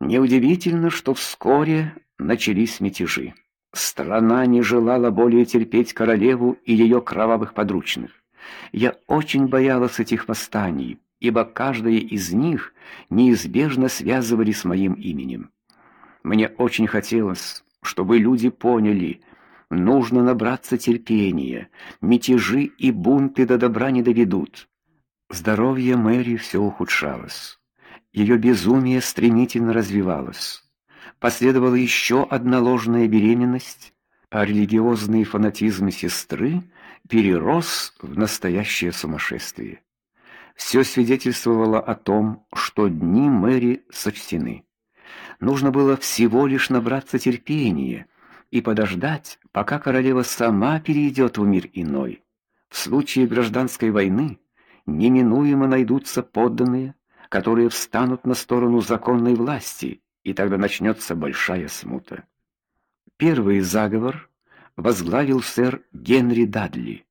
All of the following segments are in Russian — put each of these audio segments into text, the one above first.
Неудивительно, что вскоре начались мятежи. Страна не желала более терпеть королеву и ее кровавых подручных. Я очень боялась этих восстаний, ибо каждое из них неизбежно связывали с моим именем. Мне очень хотелось, чтобы люди поняли, нужно набраться терпения. Мятежи и бунты до добра не доведут. Здоровье Мэри все ухудшалось. Ее безумие стремительно развивалось. Последовала еще одна ложная беременность, а религиозный фанатизм сестры перерос в настоящее сумасшествие. Все свидетельствовало о том, что дни Мэри сочтены. Нужно было всего лишь набраться терпения и подождать, пока королева сама перейдет в мир иной. В случае гражданской войны неминуемо найдутся подданные, которые встанут на сторону законной власти, и тогда начнется большая смута. Первый заговор возглавил сэр Генри Дадли,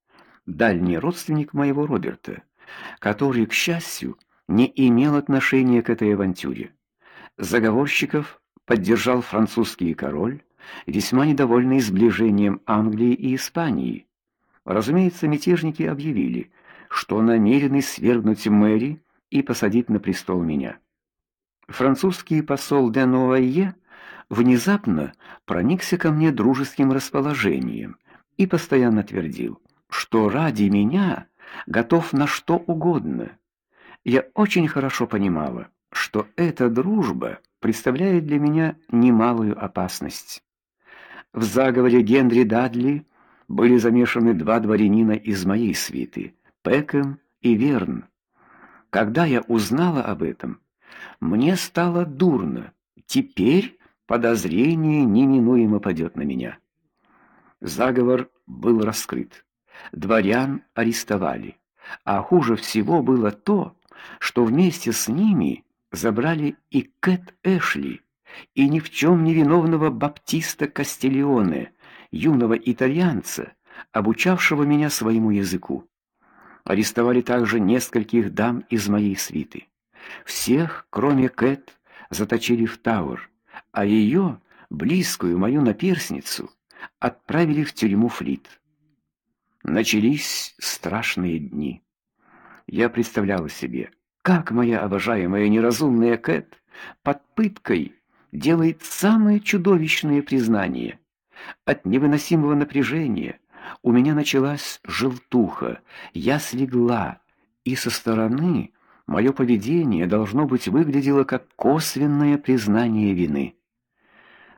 дальний родственник моего Роберта, который, к счастью, не имел отношения к этой авантюре. Заговорщиков поддержал французский король, весьма недовольный сближением Англии и Испании. Разумеется, мятежники объявили, что намерены свергнуть Мэри и посадить на престол меня. Французский посол де Нуайе внезапно проникся ко мне дружеским расположением и постоянно твердил, что ради меня готов на что угодно. Я очень хорошо понимала, что эта дружба представляет для меня немалую опасность. В заговоре Генри Дадли были замешаны два дворянина из моей свиты, Пекэм и Верн. Когда я узнала об этом, мне стало дурно. Теперь подозрение неминуемо падет на меня. Заговор был раскрыт. Дворян арестовали. А хуже всего было то, что вместе с ними забрали и Кэт Эшли, и ни в чем не виновного Баптиста Кастильоне, юного итальянца, обучавшего меня своему языку. Арестовали также нескольких дам из моей свиты. Всех, кроме Кэт, заточили в Тауэр, а ее, близкую мою наперсницу, отправили в тюрьму Флит. Начались страшные дни. Я представляла себе, как моя обожаемая неразумная Кэт под пыткой делает самые чудовищные признания. От невыносимого напряжения у меня началась желтуха. Я слегла, и со стороны мое поведение должно быть выглядело как косвенное признание вины.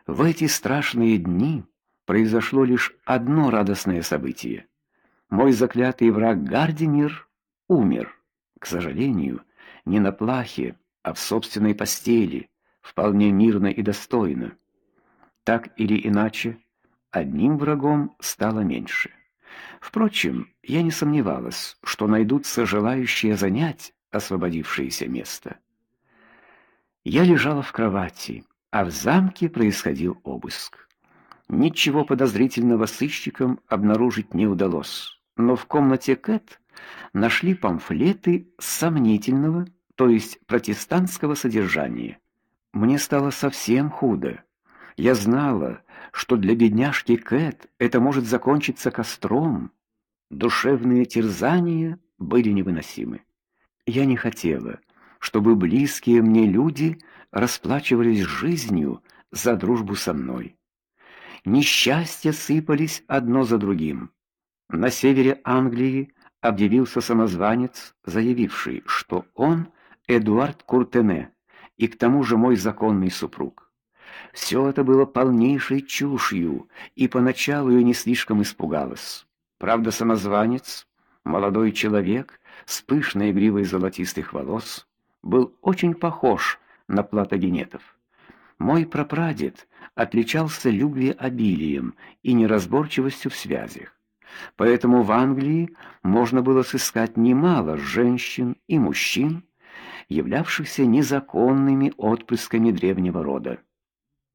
В эти страшные дни произошло лишь одно радостное событие. Мой заклятый враг Гардимир умер. К сожалению, не на плахе, а в собственной постели, вполне мирно и достойно. Так или иначе, одним врагом стало меньше. Впрочем, я не сомневалась, что найдутся желающие занять освободившееся место. Я лежала в кровати, а в замке происходил обыск. Ничего подозрительного сыщикам обнаружить не удалось, но в комнате Кэт нашли памфлеты сомнительного, то есть протестантского содержания. Мне стало совсем худо. Я знала, что для бедняжки Кэт это может закончиться костром. Душевные терзания были невыносимы. Я не хотела, чтобы близкие мне люди расплачивались жизнью за дружбу со мной. Несчастья сыпались одно за другим. На севере Англии объявился самозванец, заявивший, что он Эдуард Куртене и к тому же мой законный супруг. Все это было полнейшей чушью, и поначалу я не слишком испугалась. Правда, самозванец, молодой человек с пышной гривой золотистых волос, был очень похож на платогенетов. Мой прапрадед отличался любвеобилием и неразборчивостью в связях. Поэтому в Англии можно было сыскать немало женщин и мужчин, являвшихся незаконными отпрысками древнего рода.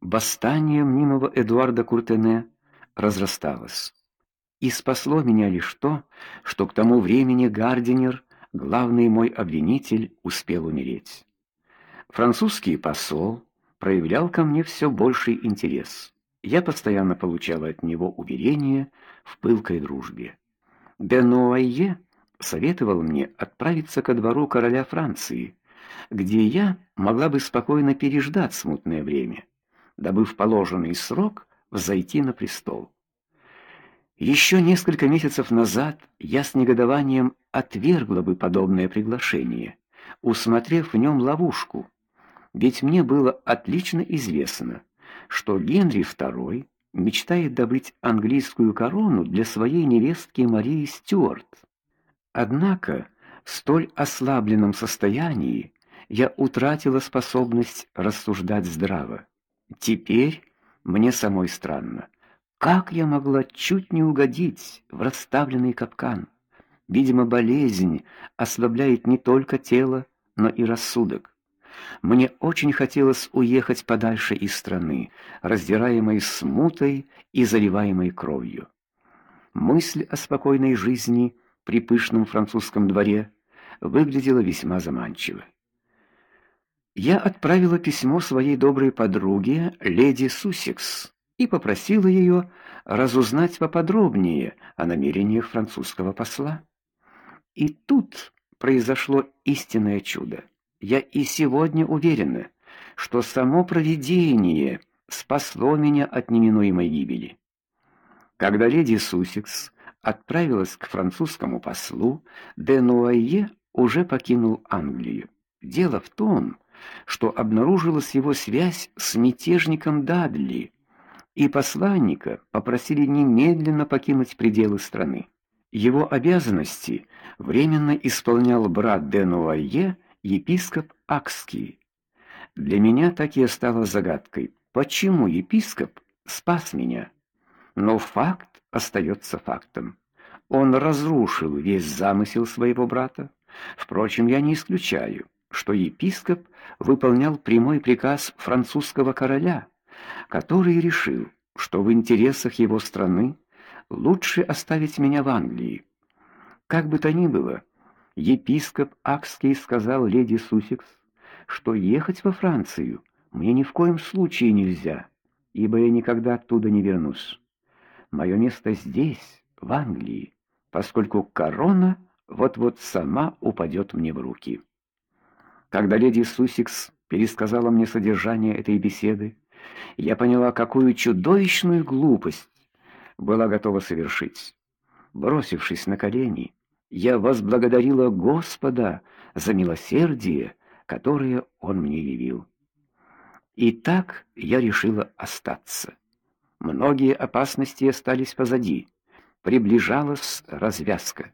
Восстание мнимого Эдуарда Куртене разрасталось. И спасло меня лишь то, что к тому времени Гардинер, главный мой обвинитель, успел умереть. Французский посол проявлял ко мне все больший интерес. Я постоянно получала от него уверения в пылкой дружбе. Бенуайе советовал мне отправиться ко двору короля Франции, где я могла бы спокойно переждать смутное время, дабы в положенный срок взойти на престол. Еще несколько месяцев назад я с негодованием отвергла бы подобное приглашение, усмотрев в нем ловушку. Ведь мне было отлично известно, что Генри II мечтает добыть английскую корону для своей невестки Марии Стюарт. Однако, в столь ослабленном состоянии я утратила способность рассуждать здраво. Теперь мне самой странно, как я могла чуть не угодить в расставленный капкан. Видимо, болезнь ослабляет не только тело, но и рассудок. Мне очень хотелось уехать подальше из страны, раздираемой смутой и заливаемой кровью. Мысль о спокойной жизни при пышном французском дворе выглядела весьма заманчиво. Я отправила письмо своей доброй подруге, леди Сусекс, и попросила ее разузнать поподробнее о намерениях французского посла. И тут произошло истинное чудо. Я и сегодня уверена, что само провидение спасло меня от неминуемой гибели. Когда леди Сусекс отправилась к французскому послу, Денуайе уже покинул Англию. Дело в том, что обнаружилась его связь с мятежником Дадли, и посланника попросили немедленно покинуть пределы страны. Его обязанности временно исполнял брат Денуайе, епископ Акский. Для меня так и осталось загадкой, почему епископ спас меня. Но факт остается фактом. Он разрушил весь замысел своего брата. Впрочем, я не исключаю, что епископ выполнял прямой приказ французского короля, который решил, что в интересах его страны лучше оставить меня в Англии. Как бы то ни было, епископ Акский сказал леди Сусекс, что ехать во Францию мне ни в коем случае нельзя, ибо я никогда оттуда не вернусь. Мое место здесь, в Англии, поскольку корона вот-вот сама упадет мне в руки. Когда леди Сусикс пересказала мне содержание этой беседы, я поняла, какую чудовищную глупость была готова совершить. Бросившись на колени, я возблагодарила Господа за милосердие, которое он мне явил. И так я решила остаться. Многие опасности остались позади. Приближалась развязка,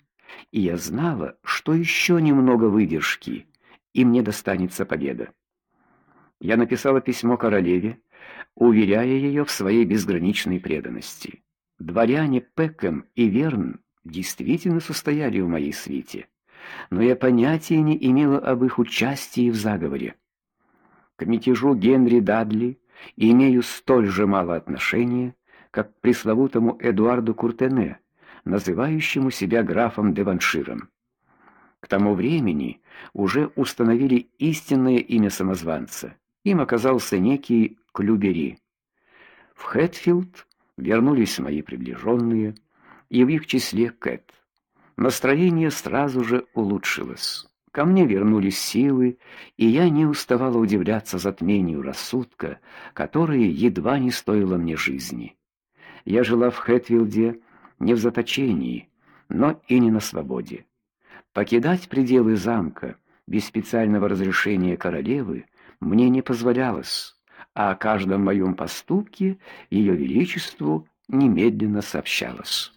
и я знала, что еще немного выдержки, и мне достанется победа. Я написала письмо королеве, уверяя ее в своей безграничной преданности. Дворяне Пекэм и Верн действительно состояли в моей свите, но я понятия не имела об их участии в заговоре. К мятежу Генри Дадли имею столь же мало отношения, как к пресловутому Эдуарду Куртене, называющему себя графом Деванширом. К тому времени уже установили истинное имя самозванца. Им оказался некий Клюбери. В Хэтфилд вернулись мои приближенные, и в их числе Кэт. Настроение сразу же улучшилось. Ко мне вернулись силы, и я не уставала удивляться затмению рассудка, которое едва не стоило мне жизни. Я жила в Хэтфилде не в заточении, но и не на свободе. Покидать пределы замка без специального разрешения королевы мне не позволялось, а о каждом моем поступке ее величеству немедленно сообщалось.